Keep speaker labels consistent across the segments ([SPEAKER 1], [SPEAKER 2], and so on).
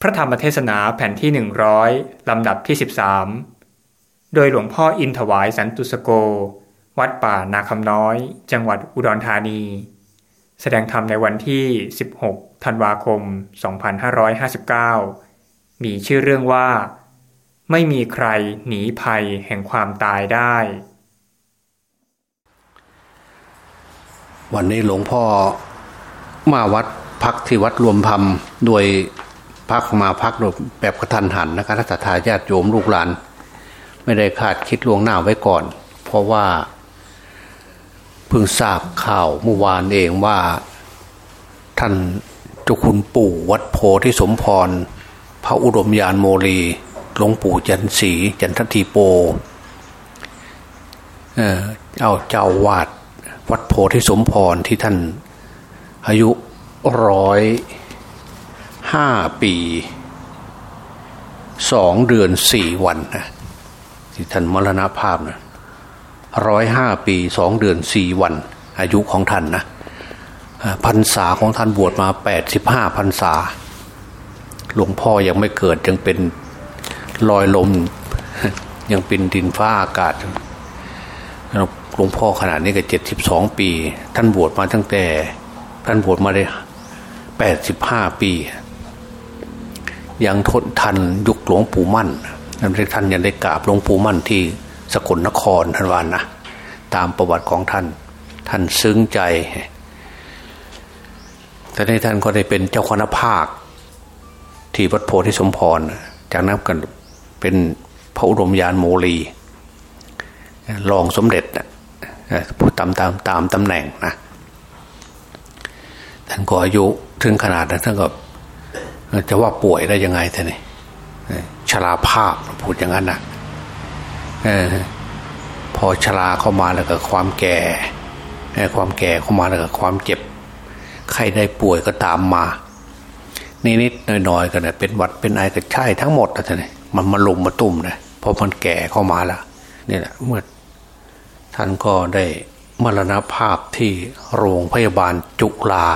[SPEAKER 1] พระธรรมเทศนาแผ่นที่ 100 ลำดับที่ 13 โดยหลวงพ่ออินถวายสันตุสโก วัดป่านาคำน้อย จังหวัดอุดรธานี แสดงธรรมในวันที่ 16 ธันวาคม 2559 มีชื่อเรื่องว่า ไม่มีใครหนีภัยแห่งความตายได้
[SPEAKER 2] วันนี้หลวงพ่อมาวัดพักที่วัดรวมธรรมโดย พักมาพักแบบกระทันหันนะคะทัศทาญาติโยมลูกหลาน ไม่ได้คาดคิดล่วงหน้าไว้ก่อน เพราะว่า เพิ่งทราบข่าวเมื่อวานเองว่าท่านเจ้าคุณปู่วัดโพธิสมพร พระอุดมยานโมลีหลวงปู่จันสีจันททีโปเออเอาเจ้าวาดวัดโพธิสมพรที่ท่านอายุร้อย ห้าปีสองเดือนสี่วันนะที่ท่านมรณภาพนะร้อยห้าปีสองเดือนสี่วัน อายุของท่านนะพรรษาของท่านบวชมาแปดสิบห้าพรรษา หลวงพ่อยังไม่เกิดยังเป็นลอยลม ยังเป็นดินฟ้าอากาศหลวงพ่อขนาดนี้ก็เจ็ดสิบสองปี ท่านบวชมาตั้งแต่ ท่านบวชมาได้แปดสิบห้าปี ยังทนทันยุคหลวงปู่มั่นนั่นเรียกท่านยังได้กราบหลวงปู่มั่นที่สกลนครท่านวานนะตามประวัติของท่าน ท่านซึ้งใจแต่ในท่านก็ได้เป็นเจ้าคณะภาค ที่วัดโพธิสมพร จากนั้นกันเป็นพระอุดมยานโมลีรองสมเด็จนะพูดตามตามตามตำแหน่งนะท่านก็อายุถึงขนาดนั้นท่านก็ จะว่าป่วยได้ยังไงท่านนี่ชราภาพพูดอย่างนั้นนะพอชราเข้ามาแล้วก็ความแก่ความแก่เข้ามาแล้วก็ความเจ็บ ใครได้ป่วยก็ตามมานิดๆน้อยๆกันเนี่ยเป็นวัดเป็นไอก็ใช่ทั้งหมดท่านนี่มันมาลุมมาตุ่มนะเพราะมันแก่เข้ามาแล้วนี่แหละเมื่อท่านก็ได้มรณภาพที่โรงพยาบาลจุฬา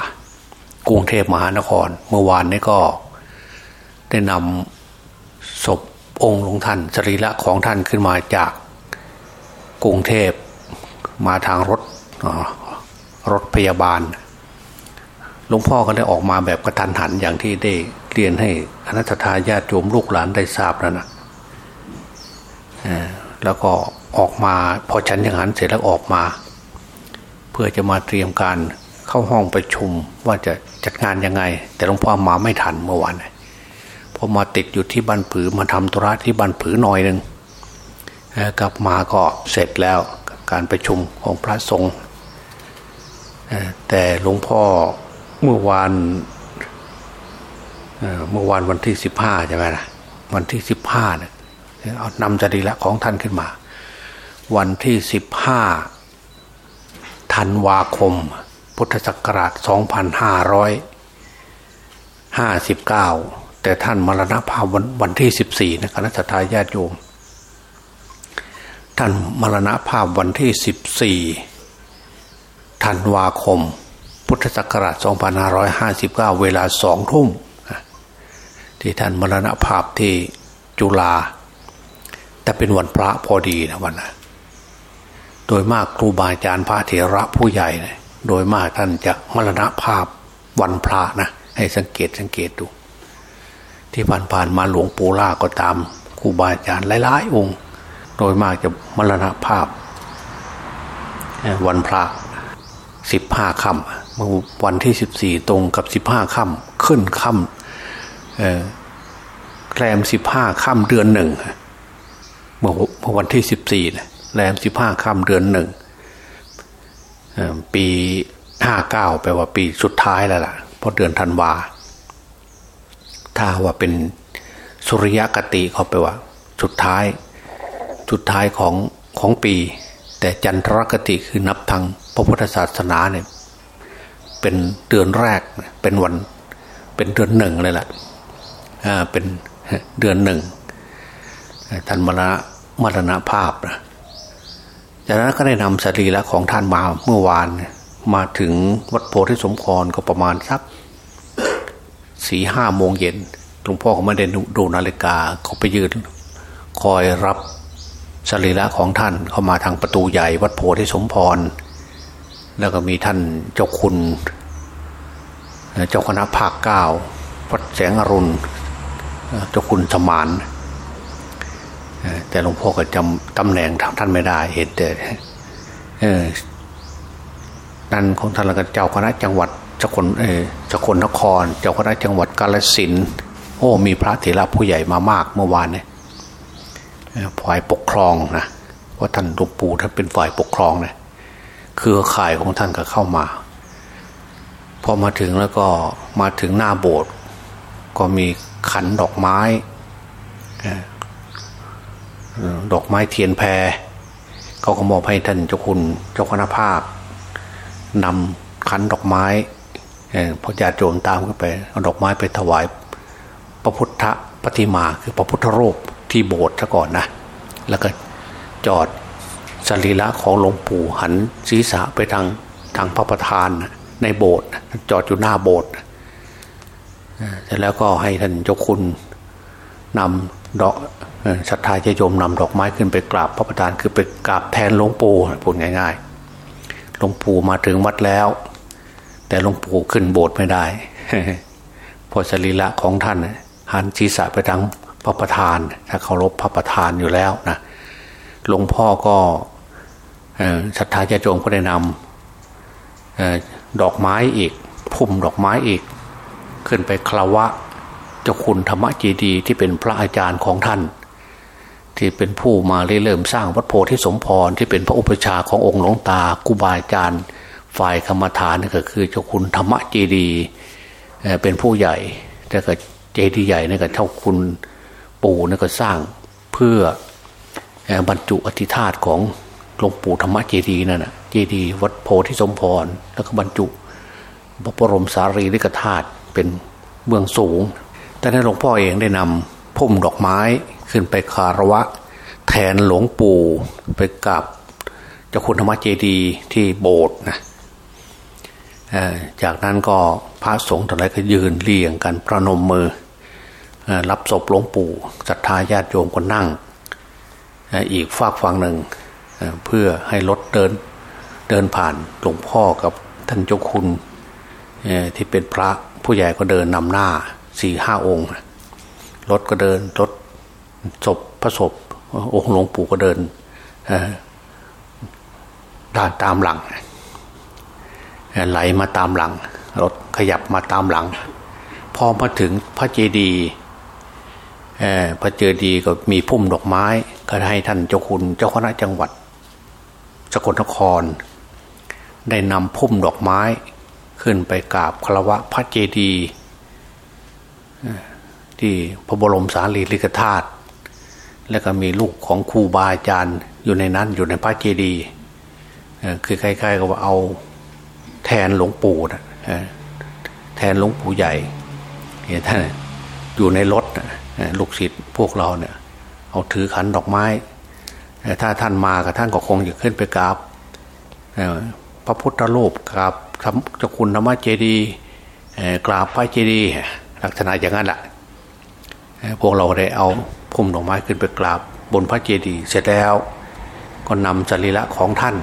[SPEAKER 2] กรุงเทพมหานคร เมื่อวานนี้ก็ได้นำศพองค์หลวงท่านสรีระของท่านขึ้นมาจากกรุงเทพมาทางรถรถพยาบาลหลวงพ่อก็ได้ออกมาแบบกระทันหันอย่างที่ได้เรียนให้คณะทาญาติโยมลูกหลานได้ทราบแล้วนะแล้วก็ออกมาพอฉันยังหันเสร็จแล้วออกมา เพื่อจะมาเตรียมการ เข้าห้องประชุมว่าจะจัดงานยังไง แต่หลวงพ่อมาไม่ทันเมื่อวานพอมาติดอยู่ที่บ้านผือมาทำธุระที่บ้านผือหน่อยหนึ่งกลับมาก็เสร็จแล้วการประชุมของพระสงฆ์แต่หลวงพ่อเมื่อวานเมื่อวานวันที่สิบห้าใช่ไหมนะวันที่สิบห้าเนี่ยเอานำจริละของท่านขึ้นมา วันที่สิบห้าธันวาคม พุทธศักราชสองพันห้าร้อยห้าสิบเก้าแต่ท่านมรณภาพวันวันที่สิบสี่นะคณะทาญาติโยม ท่านมรณภาพวันที่สิบสี่ธันวาคม พุทธศักราชสองพันห้าร้อยห้าสิบเก้าเวลาสองทุ่มที่ท่านมรณภาพที่จุฬาแต่เป็นวันพระพอดีนะวันนะโดยมากครูบาอาจารย์พระเถระผู้ใหญ่นะ โดยมากท่านจะมรณภาพวันพระนะให้สังเกตสังเกตดู ที่ผ่านๆมาหลวงปู่ล่าก็ตามครูบาอาจารย์หลายๆองค์ โดยมากจะมรณภาพ วันพระสิบห้าค่ำเมื่อวันที่สิบสี่ตรงกับสิบห้าค่ำขึ้นค่ำแรมสิบห้าค่ำเดือนหนึ่งเมื่อวันที่สิบสี่แรมสิบห้าค่ำเดือนหนึ่ง ปีห้าเก้าแปลว่าปีสุดท้ายแล้วล่ะเพราะเดือนธันวา ถ้าว่าเป็นสุริยกติเขาแปลว่า สุดท้าย สุดท้ายของของปี แต่จันทรคติคือนับทางพระพุทธศาสนาเนี่ย เป็นเดือนแรกเป็นวัน เป็นเดือนหนึ่งเลยแหละอ่าเป็นเดือนหนึ่งท่านมรณมรณภาพนะ จากนั้นก็ได้นำสรีระของท่านมาเมื่อวาน มาถึงวัดโพธิสมพรก็ประมาณสักสี่ห้าโมงเย็นหลวงพ่อเขาไม่ได้ดูนาฬิกาเขาไปยืนคอยรับสรีระของท่านเข้ามาทางประตูใหญ่วัดโพธิสมพร แล้วก็มีท่านเจ้าคุณ เจ้าคณะภาคเก้าวัดแสงอรุณ เจ้าคุณสมาน แต่หลวงพ่อก็จำตำแหน่งท่านไม่ได้เห็นแต่นั่นของท่านล้วก็เจ้าคณะจังหวัดสกลเออสกลนคร เจ้าคณะจังหวัดกาลสินโอ้มีพระเถระผู้ใหญ่มามากเมื่อวานเนี่ยฝ่ายปกครองนะว่าท่านหลวงปู่ท่านเป็นฝ่ายปกครองเนี่ยคือข่ายของท่านก็เข้ามา พอมาถึงแล้วก็มาถึงหน้าโบสถ์ก็มีขันดอกไม้ ดอกไม้เทียนแพรเขาก็มอบให้ท่านเจ้าคุณเจ้าคณะภาพนำขันดอกไม้พอญาติโยมตามขึ้นไปเอาดอกไม้ไปถวาย พระพุทธปฏิมาคือพระพุทธรูปที่โบสถ์ซะก่อนนะ แล้วก็จอดสรีระของหลวงปู่หันศีรษะไปทางทางพระประธานในโบสถ์จอดอยู่หน้าโบสถ์เสร็จแล้วก็ให้ท่านเจ้าคุณนำ ดอกศรัทธาจะโยมนำดอกไม้ขึ้นไปกราบพระประธานคือไปกราบแทนหลวงปู่พูดง่ายๆหลวงปู่มาถึงวัดแล้ว แต่หลวงปู่ขึ้นโบสถ์ไม่ได้พอสรีระของท่านหันศีรษะไปทางพระประธาน ถ้าเคารพพระประธานอยู่แล้วนะหลวงพ่อก็ศรัทธาญาโยมก็ได้นำดอกไม้อีกพุ่มดอกไม้อีก ขึ้นไปคลาวะ เจ้าคุณธรรมเจดีที่เป็นพระอาจารย์ของท่าน ที่เป็นผู้มาเริ่มสร้างวัดโพธิสมพรที่เป็นพระอุปชาขององค์หลวงตากุบาอาจารย์ฝ่ายกรรมฐานนี่ก็คือเจ้าคุณธรรมเจดีเป็นผู้ใหญ่แต่ก็เจดีย์ใหญ่นี่ก็เท่าคุณปู่นี่ก็สร้างเพื่อบรรจุอธิธาตของหลวงปู่ธรรมเจดีนั่นนะเจดีย์วัดโพธิสมพรแล้วก็บรรจุพระบรมสารีริกธาตุเป็นเบื้องสูง แต่นั้นหลวงพ่อเองได้นำพุ่มดอกไม้ขึ้นไปคารวะ แทนหลวงปู่ไปกับเจ้าคุณธรรมเจดีที่โบสถ์นะจากนั้นก็พระสงฆ์ทั้งหลายก็ยืนเรียงกันประนมมือ รับศพหลวงปู่ศรัทธาญาติโยมก็นั่ง อีกฝากฝั่งหนึ่งเพื่อให้รถเดินเดินผ่านหลวงพ่อกับท่านเจ้าคุณที่เป็นพระผู้ใหญ่ก็เดินนำหน้า สี่ห้าองค์รถก็เดินรถศพพระศพองค์หลวงปู่ก็เดินด้านตามหลังไหลมาตามหลัง รถขยับมาตามหลัง พอมาถึงพระเจดีย์พระเจดีย์ก็มีพุ่มดอกไม้ ก็ให้ท่านเจ้าคุณเจ้าคณะจังหวัด สกลนคร ได้นำพุ่มดอกไม้ขึ้นไปกราบคารวะพระเจดีย์ ที่พระบรมสารีริกธาตุแล้วก็มีลูกของครูบาอาจารย์อยู่ในนั้นอยู่ในพระเจดีย์คือใครๆก็ว่าเอาแทนหลวงปู่นะแทนหลวงปู่ใหญ่เห็นท่านอยู่ในรถลูกศิษย์พวกเราเนี่ย เอาถือขันดอกไม้ ถ้าท่านมากับท่านก็คงจะขึ้นไปกราบพระพุทธรูปกราบเจ้าคุณธรรมเจดีกราบพระเจดีย์ ลักษณะอย่างนั้นแหละพวกเราได้เอาพุ่มดอกไม้ขึ้นไปกราบบนพระเจดีย์เสร็จแล้ว ก็นำสรีระของท่าน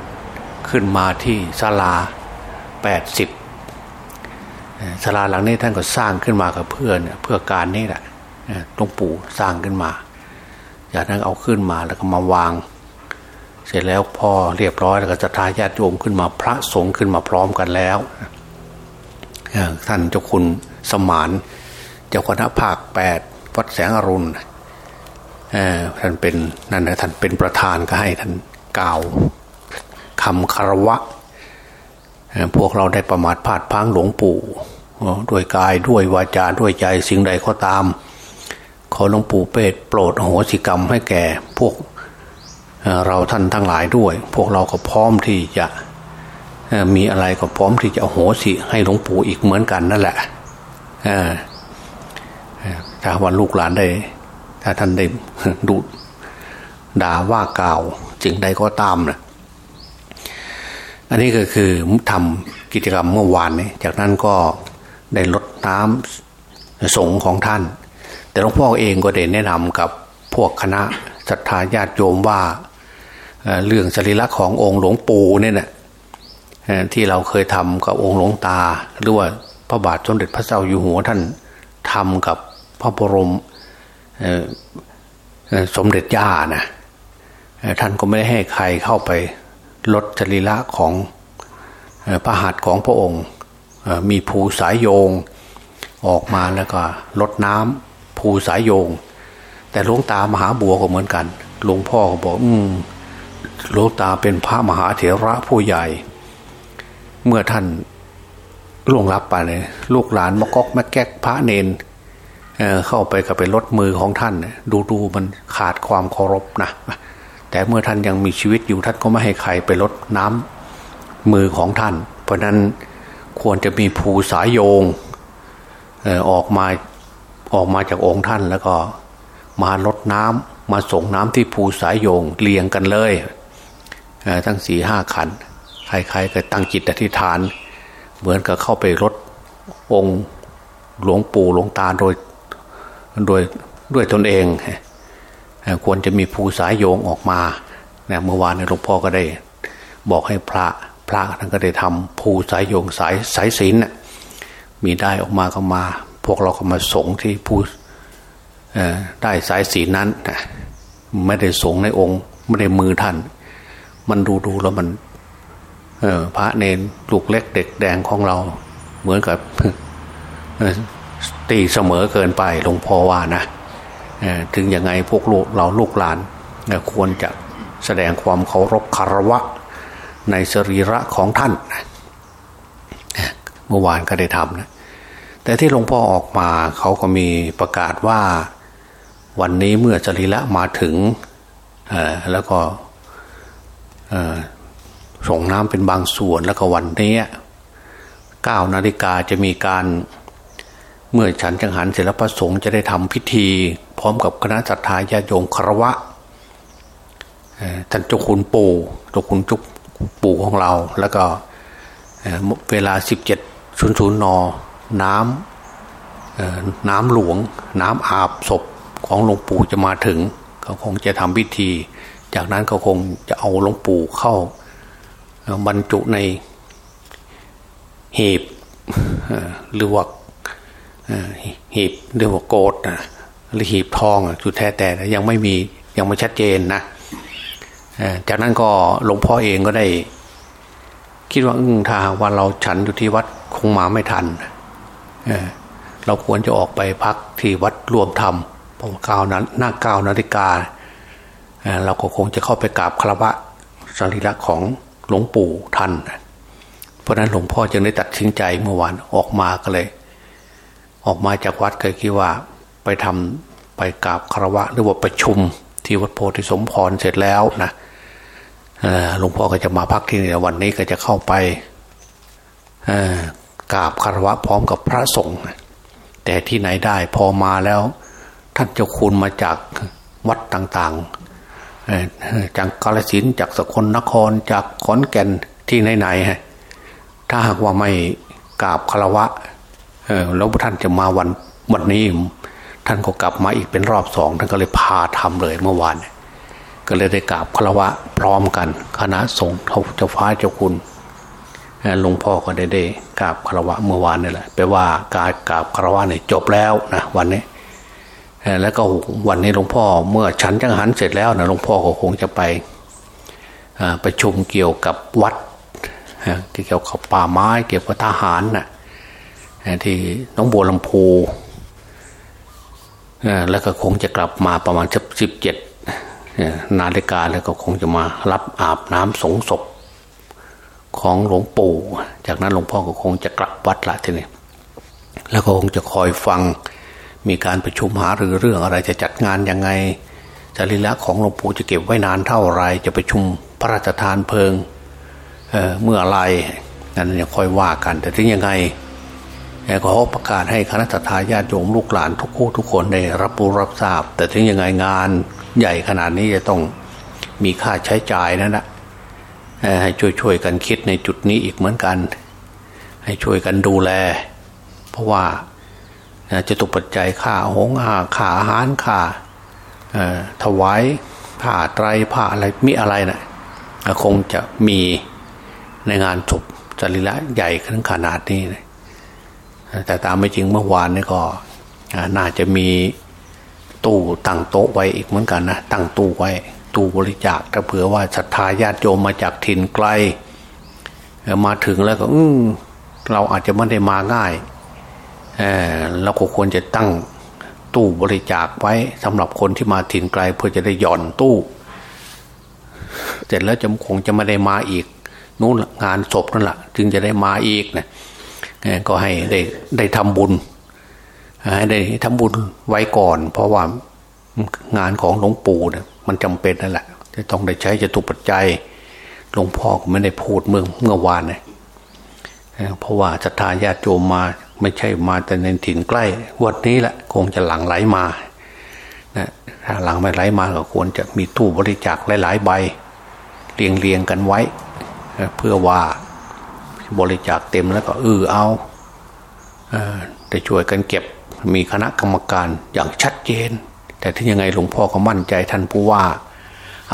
[SPEAKER 2] ขึ้นมาที่ศาลาแปดสิบศาลาหลังนี้ท่านก็สร้างขึ้นมากับเพื่อนเพื่อการนี้แหละหลวงปู่สร้างขึ้นมาจากนั้นเอาขึ้นมาแล้วก็มาวาง เสร็จแล้วพอเรียบร้อยแล้วก็จะทายาติโยมขึ้นมาพระสงฆ์ขึ้นมาพร้อมกันแล้วท่านเจ้าคุณสมาน จ้าคณะภาคแปดวัดแสงอรุณท่านเป็นนั่นนะท่านเป็นประธานก็ให้ท่านกล่าวคำคารวะพวกเราได้ประมาทพลาดพังหลวงปู่ด้วยกายด้วยวาจาด้วยใจสิ่งใดก็ตาม ขอหลวงปู่เปตโปรดโหสิกรรมให้แก่พวกเราท่านทั้งหลายด้วย พวกเราก็พร้อมที่จะมีอะไรก็พร้อมที่จะโหสิให้หลวงปู่อีกเหมือนกันนั่นแหละ ถ้าวันลูกหลานได้ ถ้าท่านได้ดูด่าว่ากล่าวสิ่งใดก็ตามนะอันนี้ก็คือทำกิจกรรมเมื่อวานนี้จากนั้นก็ได้ลดน้ำสงของท่าน แต่หลวงพ่อเองก็ได้แนะนำกับพวกคณะศรัทธาญาติโยมว่าเรื่องสรีระขององค์หลวงปู่เนี่ยนะที่เราเคยทำกับองค์หลวงตา หรือว่าพระบาทสมเด็จพระเจ้าอยู่หัวท่านทำกับ พระบรมสมเด็จย่านะท่านก็ไม่ได้ให้ใครเข้าไปลดจริระของพระหัตถ์ของพระองค์มีภูสายโยงออกมาแล้วก็ลดน้ำภูสายโยง แต่หลวงตามหาบัวก็เหมือนกันหลวงพ่อก็บอกอืมหลวงตาเป็นพระมหาเถระผู้ใหญ่ เมื่อท่านล่วงลับไปเลยลูกหลานมากอกมาแก๊กพระเนน เข้าไปกับไปลดมือของท่าน ดูดูมันขาดความเคารพนะแต่เมื่อท่านยังมีชีวิตอยู่ท่านก็ไม่ให้ใครไปลดน้ำมือของท่าน เพราะนั้นควรจะมีภูสายโยงออกมาออกมาจากองค์ท่านแล้วก็มาลดน้ำมาส่งน้ำที่ภูสายโยงเรียงกันเลยทั้งสี่ห้าขันใครๆก็ตั้งจิตอธิษฐาน เหมือนกับเข้าไปรถองค์หลวงปู่หลวงตาโดย ดยด้วยตนเองควรจะมีภูสายโยงออกมาเนี่ยเมื่อวานหลวงพ่อก็ได้ บอกให้พระพระท่านก็ได้ทำภูสายโยงสายสายศีลมีได้ออกมาก็มา พวกเราก็มาสงที่ภูได้สายศีลนั้นไม่ได้สงในองค์ไม่ได้มือท่าน มันดูดูแล้วมันพระเนนลูกเล็กเด็กแดงของเรา เหมือนกับ ตีเสมอเกินไปหลวงพ่อว่านะถึงยังไงพวกลูกเราลูกหลานควรจะแสดงความเคารพคารวะในสรีระของท่าน เมื่อวานก็ได้ทำนะ แต่ที่หลวงพ่อออกมาเขาก็มีประกาศว่าวันนี้เมื่อสรีระมาถึงแล้วก็ส่งน้ำเป็นบางส่วนแล้วก็วันนี้เก้านาฬิกาจะมีการ เมื่อฉันจังหันเสร็จแล้วพระสงฆ์จะได้ทำพิธี พร้อมกับคณะจัตตาญาโยมคารวะท่านเจ้าคุณปู่เจ้าคุณจุกปู่ของเรา แล้วก็เวลาสิบเจ็ดศูนย์ศูนย์นอน้ำน้ำหลวง น้ำอาบศพของหลวงปู่จะมาถึง เขาคงจะทำพิธี จากนั้นเขาคงจะเอาหลวงปู่เข้า บรรจุในหีบหรือว่า หีบเรียกว่าโกดนะหรือหีบทองจุดแท้แต่ยังไม่มียังไม่ชัดเจนนะจากนั้นก็หลวงพ่อเองก็ได้ คิดว่าถ้าวันเราฉันอยู่ที่วัดคงมาไม่ทันเเราควรจะออกไปพักที่วัดรวมธรรมพอเก้านั้นหน้าเก้านาฬิกาเราก็คงจะเข้าไปกราบคารวะสรีระของหลวงปู่ท่านเพราะนั้นหลวงพ่อจึงได้ตัดสินใจเมื่อวานออกมาก็เลย ออกมาจากวัดเคยคิดว่าไปทำไปกราบคารวะหรือว่าประชุมที่วัดโพธิสมพรเสร็จแล้วนะหลวงพ่อก็จะมาพักที่นี่วันนี้ก็จะเข้าไปกราบคารวะพร้อมกับพระสงฆ์แต่ที่ไหนได้พอมาแล้ว ท่านเจ้าคุณมาจากวัดต่างๆจากกาลสินจากสกลนครจากขอนแก่นที่ไหนๆถ้าหากว่าไม่กราบคารวะ แล้วท่านจะมาวันวันนี้ ท่านก็กลับมาอีกเป็นรอบสองท่านก็เลยพาทำเลยเมื่อวานก็เลยได้กราบคารวะพร้อมกัน คณะสงฆ์เขาเจ้าฟ้าเจ้าคุณหลวงพ่อก็ได้ได้กราบคารวะเมื่อวานนี่แหละแปลว่าการกราบคารวะเนี่ยจบแล้วนะวันนี้แล้วก็วันนี้หลวงพ่อเมื่อฉันจังหันเสร็จแล้วนะหลวงพ่อก็คงจะไปประชุมเกี่ยวกับวัดเกี่ยวกับป่าไม้ เกี่ยวกับทหารนะ่ะ ที่น้องบัวลำพูแล้วก็คงจะกลับมาประมาณสิบเจ็ดนาฬิกาแล้วก็คงจะมารับอาบน้ำสงศพของหลวงปู่ จากนั้นหลวงพ่อก็คงจะกลับวัดละทีนี้แล้วก็คงจะคอยฟังมีการประชุมหารือเรื่องอะไรจะจัดงานยังไงจริละของหลวงปู่จะเก็บไว้นานเท่าไรจะประชุมพระราชทานเพลิงเเมื่อไรนั้นยังคอยว่ากัน แต่ถึงยังไง ขอประกาศให้คณะทาญาติโยมลูกหลานทุกคู่ทุกคนได้รับรู้รับทราบ แต่ถึงยังไงงานใหญ่ขนาดนี้จะต้องมีค่าใช้จ่ายนั่นแหละให้ช่วยๆกันคิดในจุดนี้อีกเหมือนกัน ให้ช่วยกันดูแล เพราะว่าจะตุปัจจัยค่าหงอาค่าอาหารค่าถวายผ้าไตรผ้าอะไรมีอะไรนะ่ะคงจะมีในงานศพจริละใหญ่ขนาดขนาดนี้นะ แต่ตามไม่จริงเมื่อวานนี่ก็น่าจะมีตู้ตั้งโต๊ะไว้อีกเหมือนกันนะตั้งตู้ไว้ ตู้บริจาคถ้าเผื่อว่าศรัทธาญาติโยมมาจากถิ่นไกล มาถึงแล้วก็อืเราอาจจะไม่ได้มาง่ายเเราก็ควรจะตั้งตู้บริจาคไว้สำหรับคนที่มาถิ่นไกล เพื่อจะได้หย่อนตู้ เสร็จแล้วจะคงจะไม่ได้มาอีกนู้นงานศพนั่นแหละจึงจะได้มาอีกนะ ก็ให้ได้ได้ทำบุญให้ได้ทำบุญไว้ก่อน เพราะว่างานของหลวงปู่เนี่ยมันจำเป็นนั่นแหละจะต้องได้ใช้จะตุปัจจัยหลวงพ่อก็ไม่ได้พูดเมื่อเมื่อวานเนี่ยเพราะว่าศรัทธาญาติโยมมาไม่ใช่มาแต่ในถิ่นใกล้ วันนี้แหละคงจะหลังไหลมานะถ้าหลังไม่ไหลมาก็ควรจะมีตู้บริจาคหลาย ๆ ใบเรียงเรียงกันไว้ เพื่อว่า บริจาคเต็มแล้วก็เออเอาแต่ช่วยกันเก็บมีคณะกรรมการอย่างชัดเจน แต่ที่ยังไงหลวงพ่อก็มั่นใจท่านผู้ว่า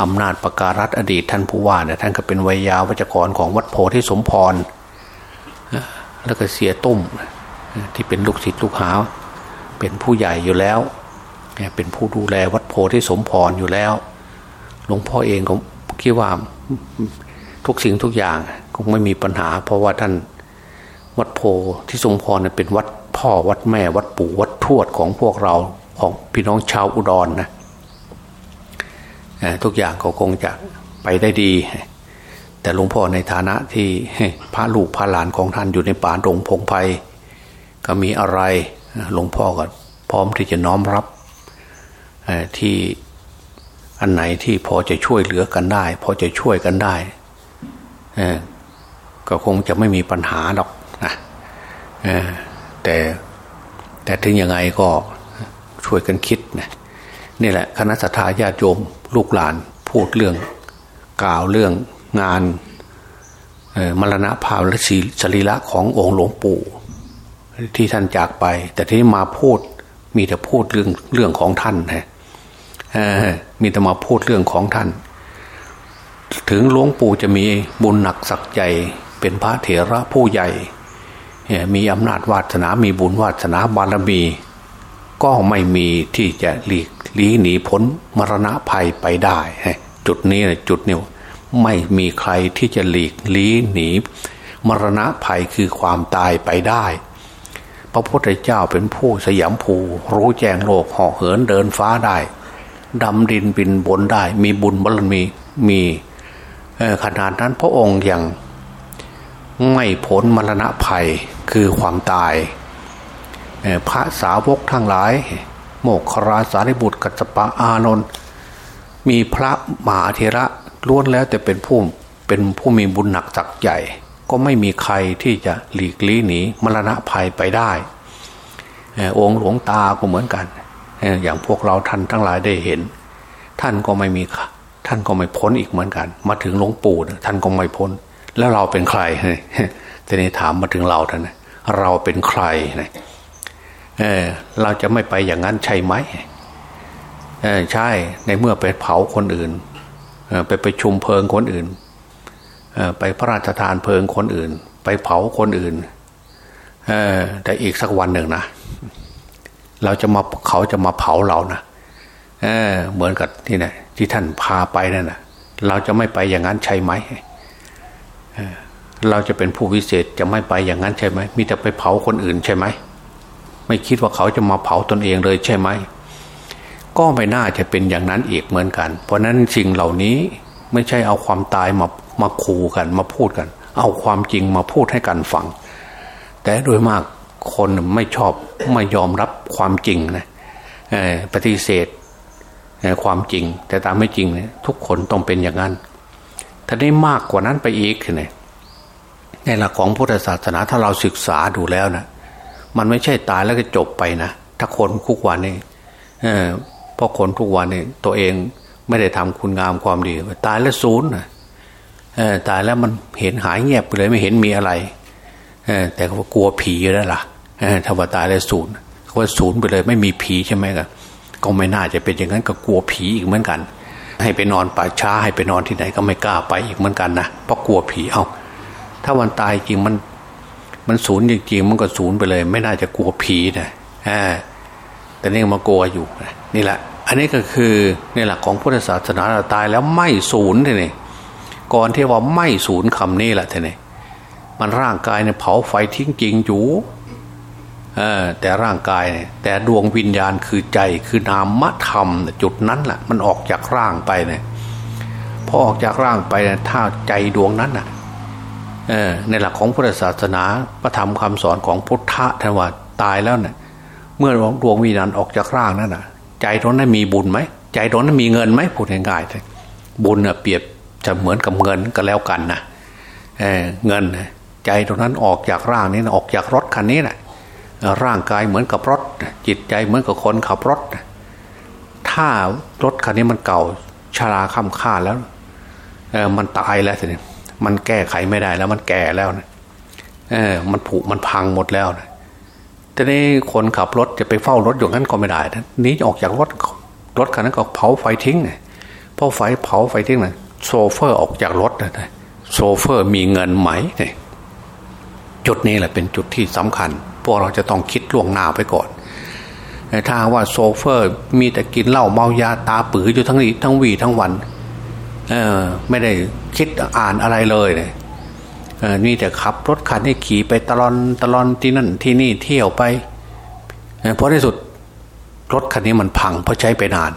[SPEAKER 2] อำนาจประการัฐอดีตท่านผู้ว่าเนี่ยท่านก็เป็นวิยาวัจกรของวัดโพธิสมพร แล้วก็เสียตุ้มที่เป็นลูกศิษย์ลูกหา เป็นผู้ใหญ่อยู่แล้ว เป็นผู้ดูแลวัดโพธิสมพรอยู่แล้ว หลวงพ่อเองก็คิดว่า ทุกสิ่งทุกอย่างคงไม่มีปัญหา เพราะว่าท่านวัดโพธิสมพรเป็นวัดพ่อวัดแม่วัดปู่วัดทวดของพวกเราของพี่น้องชาวอุดรนนะทุกอย่างก็คงจะไปได้ดี แต่หลวงพ่อในฐานะที่พระลูกพระหลานของท่านอยู่ในป่าดงพงไพ่ก็มีอะไรหลวงพ่อก็พร้อมที่จะน้อมรับที่อันไหนที่พอจะช่วยเหลือกันได้ พอจะช่วยกันได้ ก็คงจะไม่มีปัญหาหรอกนะแต่แต่ถึงยังไงก็ช่วยกันคิดนะนี่แหละคณะสัตยาญาติโยมลูกหลานพูดเรื่องกล่าวเรื่องงานมรณะภาพและศีรีละขององค์หลวงปู่ที่ท่านจากไป แต่ที่มาพูดมีแต่พูดเรื่องเรื่องของท่านฮะมีแต่มาพูดเรื่องของท่าน ถึงหลวงปู่จะมีบุญหนักสักใหญ่ เป็นพระเถระผู้ใหญ่ มีอำนาจวาสนา มีบุญวาสนาบารมี ก็ไม่มีที่จะหลีกลีหนีพ้นมรณะภัยไปได้ จุดนี้นะจุดนี้ไม่มีใครที่จะหลีกลีหนี มรณะภัยคือความตายไปได้ พระพุทธเจ้าเป็นผู้สยามภูรู้แจ้งโลกห่อเหินเดินฟ้าได้ดำดินบินบนได้ มีบุญบารมีมี ขนาดนั้นพระองค์ยังไม่พ้นมรณะภัยคือความตาย พระสาวกทั้งหลาย โมกขราสาริบุตรกัจปะอานนท์มีพระมหาเทระล้วนแล้วแต่เป็นผู้เป็นผู้มีบุญหนักจักใหญ่ ก็ไม่มีใครที่จะหลีกลี่หนีมรณะภัยไปได้องค์หลวงตาก็เหมือนกัน อย่างพวกเราท่านทั้งหลายได้เห็น ท่านก็ไม่มี ท่านก็ไม่พ้นอีกเหมือนกัน มาถึงหลวงปู่ท่านก็ไม่พ้น แล้วเราเป็นใครทีนี้ถามมาถึงเราท่านเราเป็นใครนะเออเราจะไม่ไปอย่างนั้นใช่ไหมเออใช่ในเมื่อไปเผาคนอื่นไปไปชุมเพลิงคนอื่นไปพระราชทานเพลิงคนอื่น ไปเผาคนอื่นแต่อีกสักวันหนึ่งนะเราจะมาเขาจะมาเผาเรานะ เเหมือนกับที่ไหนที่ท่านพาไปนั่นนะเราจะไม่ไปอย่างนั้นใช่ไหมเราจะเป็นผู้วิเศษจะไม่ไปอย่างนั้นใช่ไหมมีแต่ไปเผาคนอื่นใช่ไหมไม่คิดว่าเขาจะมาเผาตนเองเลยใช่ไหมก็ไม่น่าจะเป็นอย่างนั้นอีกเหมือนกัน เพราะนั้นสิ่งเหล่านี้ไม่ใช่เอาความตายมามาคูกันมาพูดกัน เอาความจริงมาพูดให้กันฟัง แต่โดยมากคนไม่ชอบไม่ยอมรับความจริงนะปฏิเสธ ความจริง แต่ตามไม่จริงเนี่ยทุกคนต้องเป็นอย่างนั้นถ้าได้มากกว่านั้นไปอีกเนี่ยในหลักของพุทธศาสนาถ้าเราศึกษาดูแล้วนะมันไม่ใช่ตายแล้วก็จบไปนะถ้าคนทุกวันนี่เพราะคนทุกวันนี่ตัวเองไม่ได้ทำคุณงามความดี ตายแล้วศูนย์ตายแล้วมันเห็นหายเงียบไปเลยไม่เห็นมีอะไรแต่ก็กลัวผีแล้วล่ะถ้าว่าตายแล้วศูนย์ว่าศูนย์ไปเลยไม่มีผีใช่ไหมกัน ก็ไม่น่าจะเป็นอย่างนั้นก็กลัวผีอีกเหมือนกัน ให้ไปนอนป่าช้าให้ไปนอนที่ไหนก็ไม่กล้าไปอีกเหมือนกันนะเพราะกลัวผีเอาถ้าวันตายจริงมันมันศูนย์จริงๆมันก็ศูนย์ไปเลย ไม่น่าจะกลัวผีนะแต่นี่มากลัวอยู่นี่แหละ อันนี้ก็คือนี่แหละของพุทธศาสนาเราตายแล้วไม่ศูนย์เลยนี่ก่อนที่ว่าไม่ศูนย์คำนี้แหละท่นี่มันร่างกายเนี่ยเผาไฟทิ้งจริงอยู่ แต่ร่างกายเนี่ยแต่ดวงวิญญาณคือใจคือนามธรรม จุดนั้นแหละมันออกจากร่างไปเนี่ยพอออกจากร่างไปเนี่ยถ้าใจดวงนั้นน่ะในหลักของพุทธศาสนาพระธรรมคำสอนของพุทธะท่านว่าตายแล้วเนี่ยเมื่อดวงวิญญาณออกจากร่างนั้นน่ะ ใจตรงนั้นมีบุญไหมใจตรงนั้นมีเงินไหมพูดง่ายๆบุญเน่ยเปรียบจะเหมือนกับเงินก็แล้วกันนะเเงินใจตรงนั้นออกจากร่างนี้ออกจากรถคันนี้แหละ ร่างกายเหมือนกับรถ จิตใจเหมือนกับคนขับรถ ถ้ารถคันนี้มันเก่าชราค่ำค่าแล้วมันตายแล้วสิมันแก้ไขไม่ได้แล้วมันแก่แล้วนะเออ มันผุมันพังหมดแล้วนะทีนี้คนขับรถจะไปเฝ้ารถอย่างนั้นก็ไม่ได้นะนี้ออกจากรถรถคันนั้นก็เผาไฟทิ้งไงพอไฟเผาไฟทิ้งนะโซเฟอร์ออกจากรถนะโซเฟอร์มีเงินไหมเนี่ยจุดนี้แหละเป็นจุดที่สำคัญ พวกเราจะต้องคิดล่วงหน้าไปก่อนถ้าว่าโซเฟอร์มีแต่กินเหล้าเมายาตาปืออยู่ทั้งนี้ทั้งวีทั้งวันเออไม่ได้คิดอ่านอะไรเลยเนี่ยนี่แต่ขับรถคันนี้ขี่ไปตลอนตลอนที่นั่นที่นี่เที่ยวไปเพราะที่สุดรถคันนี้มันพังเพราะใช้ไปนาน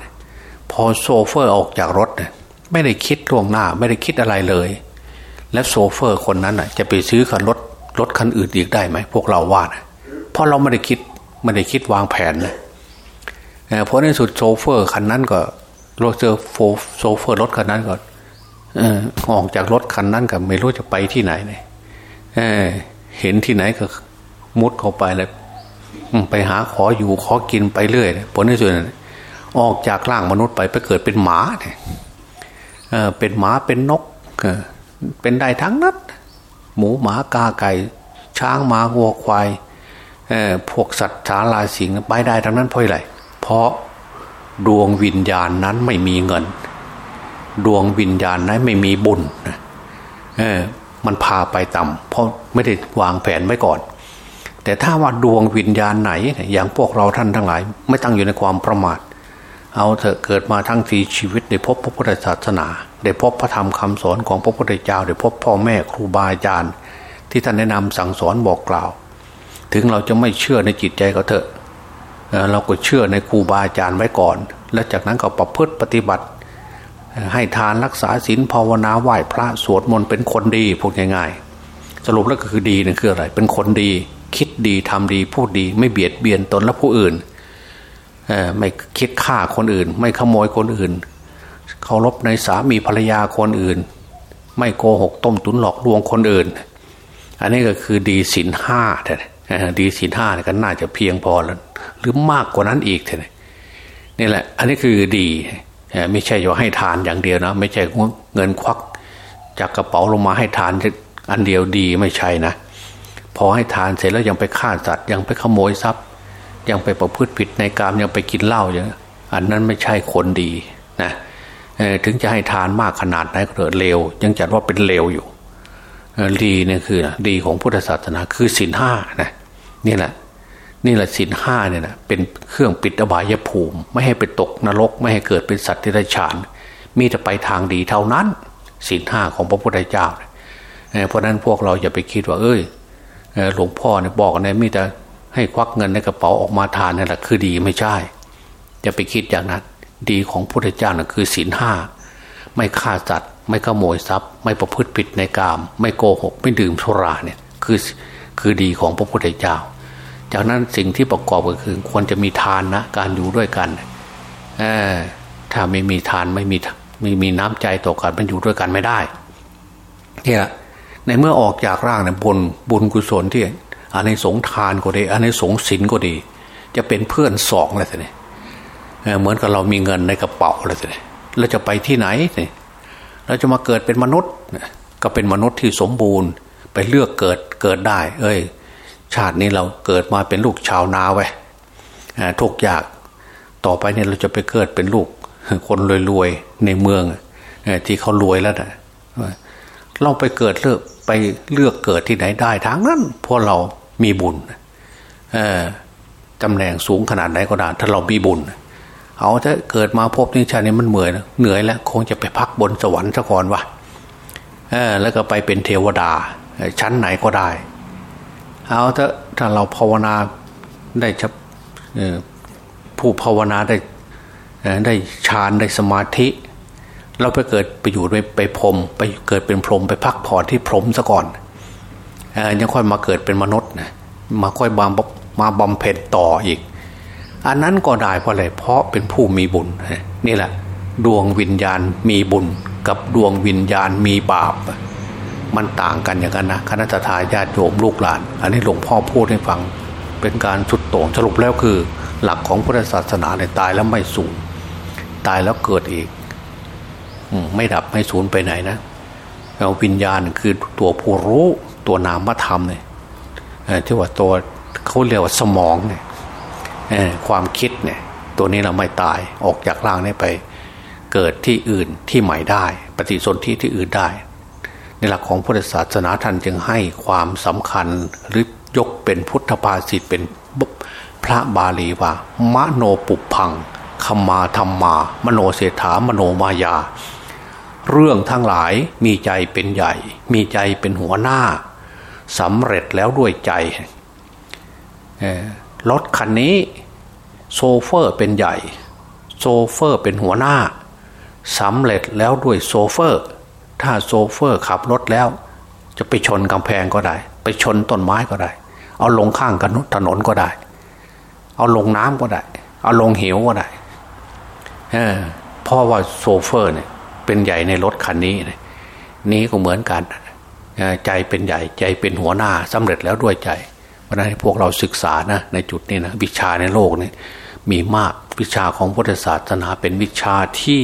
[SPEAKER 2] พอโซเฟอร์ออกจากรถเนี่ยไม่ได้คิดล่วงหน้า ไม่ได้คิดอะไรเลย และโซเฟอร์คนนั้นจะไปซื้อคันรถรถคันอื่นอีกได้ไหมพวกเราว่านะ เพราะเราไม่ได้คิดไม่ได้คิดวางแผนเลยเพราะในสุดโซเฟอร์คันนั้นก็รถเจอโซเฟอร์รถคันนั้นก็ออกจากรถคันนั้นก็ไม่รู้จะไปที่ไหนเลยเเห็นที่ไหนก็มุดเข้าไปเลยไปหาขออยู่ขอกินไปเรื่อยผลในสุดออกจากร่างมนุษย์ไปไปเกิดเป็นหมาเนี่ยเป็นหมาเป็นนกเป็นได้ทั้งนั้นหมูหมากาไก่ ช้างมาวัวควาย พวกสัตว์ชาลาสิงไปได้ทั้งนั้นเพราะอะไรเพราะดวงวิญญาณนั้นไม่มีเงิน ดวงวิญญาณนั้นไม่มีบุญเออมันพาไปต่ำเพราะไม่ได้วางแผนไว้ก่อน แต่ถ้าว่าดวงวิญญาณไหน อย่างพวกเราท่านทั้งหลาย ไม่ตั้งอยู่ในความประมาท เอาเถอะเกิดมาทั้งทีชีวิตได้พบพระพุทธศาสนา ได้พบพระธรรมคำสอนของพระพุทธเจ้าได้พบพ่อแม่ครูบาอาจารย์ ที่ท่านแนะนำสั่งสอนบอกกล่าว ถึงเราจะไม่เชื่อในจิตใจก็เถอะเราก็เชื่อในครูบาอาจารย์ไว้ก่อน แล้วจากนั้นก็ประพฤติปฏิบัติ ให้ทานรักษาศีลภาวนาไหว้พระสวดมนต์เป็นคนดีพูดง่ายๆ สรุปแล้วก็คือดีนี่นคืออะไร เป็นคนดี คิดดีทำดีพูดดี ไม่เบียดเบียนตนและผู้อื่นไม่คิดฆ่าคนอื่น ไม่ขโมยคนอื่นเคารพในสามีภรรยาคนอื่น ไม่โกหกต้มตุนหลอกลวงคนอื่น อันนี้ก็คือดีศีลห้าแท้ ดีศีลห้าก็น่าจะเพียงพอแล้ว หรือมากกว่านั้นอีกเท่านี้นี่แหละ อันนี้คือดีไม่ใช่จะให้ทานอย่างเดียวนะ ไม่ใช่เงินควัก จากกระเป๋าลงมาให้ทานอันเดียวดีไม่ใช่นะพอให้ทานเสร็จแล้วยังไปฆ่าสัตว์ยังไปขโมยทรัพย์ ยังไปประพฤติผิดในกามยังไปกินเหล้าอย่างอันนั้นไม่ใช่คนดีนะถึงจะให้ทานมากขนาดไหนก็เถอะเลวยังจัดว่าเป็นเลวอยู่ ดีเนี่ยคือดีของพุทธศาสนาคือศีลห้านะนี่แหละ นี่แหละศีลห้าเนี่ยนะเป็นเครื่องปิดอบายภูมิ ไม่ให้ไปตกนรก ไม่ให้เกิดเป็นสัตว์ที่ไรฉาน มีแต่ไปทางดีเท่านั้นศีลห้าของพระพุทธเจ้าเพราะนั้นพวกเราอย่าไปคิดว่า เอ้ยหลวงพ่อเนี่ยบอกเนี่ยมีแต่ให้ควักเงินในกระเป๋าออกมาทานนี่แหละคือดีไม่ใช่อย่าไปคิดอย่างนั้น ดีของพุทธเจ้านะ่ะคือศีลห้าไม่ฆ่าสัตว์ ไม่ขโมยทรัพย์ ไม่ประพฤติผิดในกาม ไม่โกหก ไม่ดื่มสุราเนี่ยคือคือดีของพระพุทธเจ้า จากนั้นสิ่งที่ประกอบก็คือ ควรจะมีทานนะการอยู่ด้วยกันถ้าไม่มีทานไม่มีไม่มีน้ำใจต่อกันมันอยู่ด้วยกันไม่ได้เนี่ยในเมื่อออกจากร่างเนี่ยบุญบุญกุศลที่อันในสงทานก็ดีอันในสงศินก็ดี จะเป็นเพื่อนสองเลยสิเหมือนกับเรามีเงินในกระเป๋าเลยสิเราจะไปที่ไหนเนี่ย เราจะมาเกิดเป็นมนุษย์ก็เป็นมนุษย์ที่สมบูรณ์ ไปเลือกเกิดเกิดได้ เอ้ย ชาตินี้เราเกิดมาเป็นลูกชาวนาไว้ทุกข์ยากต่อไปเนี่ยเราจะไปเกิดเป็นลูกคนรวยๆในเมืองที่เขารวยแล้วนะเราไปเกิดเลือกไปเลือกเกิดที่ไหนได้ทางนั้นเพราะเรามีบุญตำแหน่งสูงขนาดไหนก็ได้ถ้าเรามีบุญเเอาถ้าเกิดมาพบนิชานี้มันเหนื่อยเหนื่อยแล้วคงจะไปพักบนสวรรค์ซะก่อนวะแล้วก็ไปเป็นเทวดา ชั้นไหนก็ได้ เอาถ้าถ้าเราภาวนาได้ชับผู้ภาวนาได้ได้ฌานได้สมาธิ เราไปเกิดไปอยู่ไปไปพรมไปเกิดเป็นพรหมไปพักผ่อนที่พรหมซะก่อนยังค่อยมาเกิดเป็นมนุษย์นะมาค่อยบำมาบำเพ็ญต่ออีก อันนั้นก็ได้เพราะอะไรเพราะเป็นผู้มีบุญนี่แหละ ดวงวิญญาณมีบุญ กับดวงวิญญาณมีบาป มันต่างกันอย่างนั้นนะคณะทาญาติโยมลูกหลาน อันนี้หลวงพ่อพูดให้ฟัง เป็นการสุดโต่งสรุปแล้วคือ หลักของพุทธศาสนาเนี่ยตายแล้วไม่สูญตายแล้วเกิดอีกไม่ดับไม่สูญไปไหนนะเราวิญญาณคือตัวผู้รู้ตัวนามธรรมเนี่ยที่ว่าตัวเขาเรียกว่าสมองเนี่ย ความคิดเนี่ยตัวนี้เราไม่ตายออกจากร่างนี้ไป เกิดที่อื่นที่ใหม่ได้ ปฏิสนธิที่อื่นได้ ในหลักของพุทธศาสนาท่านจึงให้ความสำคัญหรือยกเป็นพุทธภาษิตเป็นพระบาลีว่ามโนปุพพังคมาธัมมา มโนเสฏฐามโนมยา เรื่องทั้งหลายมีใจเป็นใหญ่ มีใจเป็นหัวหน้าสำเร็จแล้วด้วยใจ รถคันนี้ โซเฟอร์เป็นใหญ่ โซเฟอร์เป็นหัวหน้าสำเร็จแล้วด้วยโซเฟอร์ ถ้าโซเฟอร์ขับรถแล้ว จะไปชนกำแพงก็ได้ ไปชนต้นไม้ก็ได้ เอาลงข้างกันถนนก็ได้ เอาลงน้ำก็ได้ เอาลงเหวก็ได้เพราะว่าโซเฟอร์เนี่ยเป็นใหญ่ในรถคันนี้นี้ก็เหมือนกันใจเป็นใหญ่ใจเป็นหัวหน้าสำเร็จแล้วด้วยใจ เพราะนั้นพวกเราศึกษานะในจุดนี้นะวิชาในโลกนี่มีมากวิชาของพุทธศาสนาเป็นวิชาที่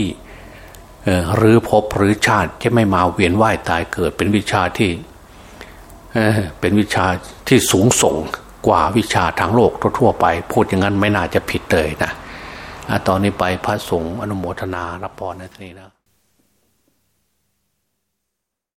[SPEAKER 2] หรือพบหรือชาติจะไม่มาเวียนว่ายตายเกิดเป็นวิชาที่เป็นวิชาที่สูงส่งกว่าวิชาทางโลกทั่วไป พูดอย่างนั้นไม่น่าจะผิดเลยนะตอนนี้ไปพระสงฆ์อนุโมทนารับพรในที่นี้นะ